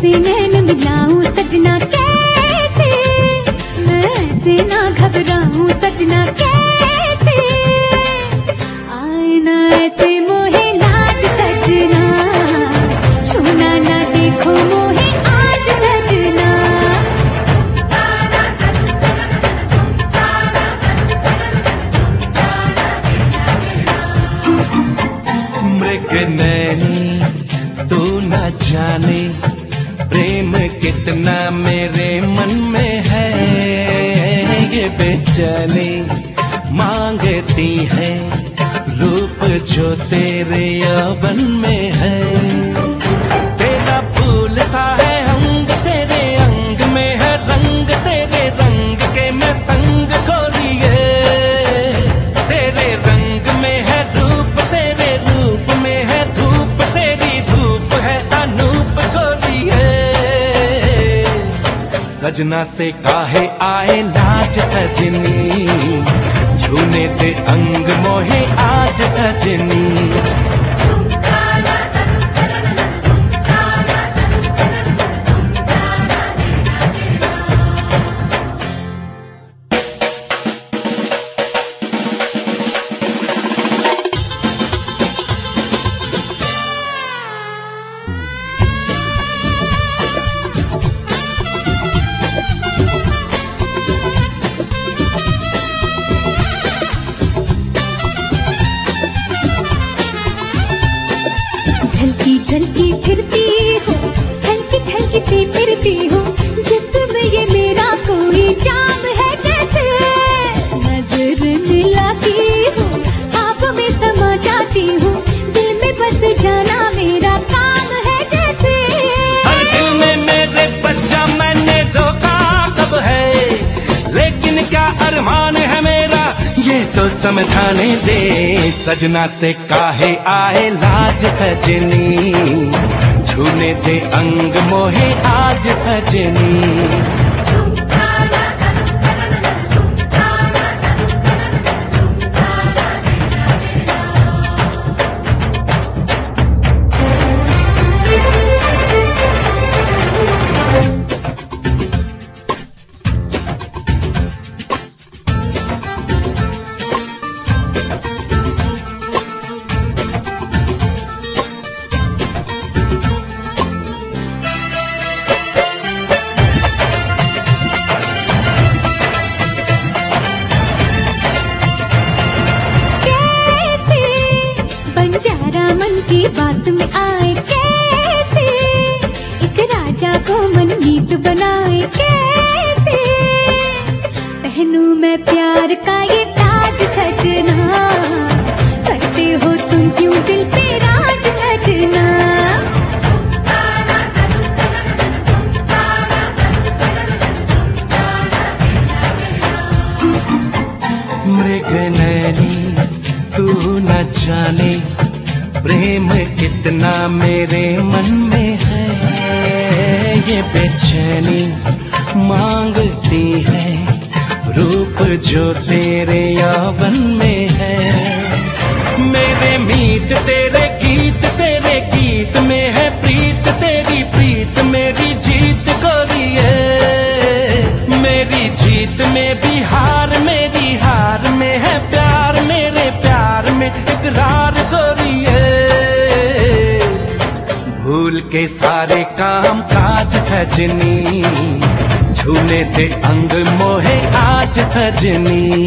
से नैन मिलाऊं सजना कैसे? मैं ना घबराऊं सजना कैसे? आए ना ऐसे मोहे लाज सजना। छूना ना देखो मोहे आज सजना। मृग नैनी, तू न जाने कितना मेरे मन में है, ये बेचैनी मांगती है। रूप जो तेरे यौवन में है सजना से काहे आए लाज सजनी? झूने दे अंग मोहे आज सजनी। मेरा लेकिन क्या अरमान है मेरा, ये तो समझाने दे। सजना से काहे आए लाज सजनी। छूने दे अंग मोहे आज सजनी। बात में आए कैसे? एक राजा को मनमीत बनाए कैसे? पहनूं मैं प्यार का ये ताज सजना। करते हो तुम क्यों दिल पे राज सजना? मृग नैनी तू न जाने प्रेम कितना मेरे मन में है। ये बेचैनी मांगती है। रूप जो तेरे यौवन में है। मेरे मीत, तेरे गीत तेरे गीत में है प्रीत। तेरी प्रीत मेरी जीत गोरिए मेरी जीत में भी हार, मेरी हार में है प्यार। मेरे प्यार में इकरार के सारे काम काज सजनी। झूले दे अंग मोहे आज सजनी।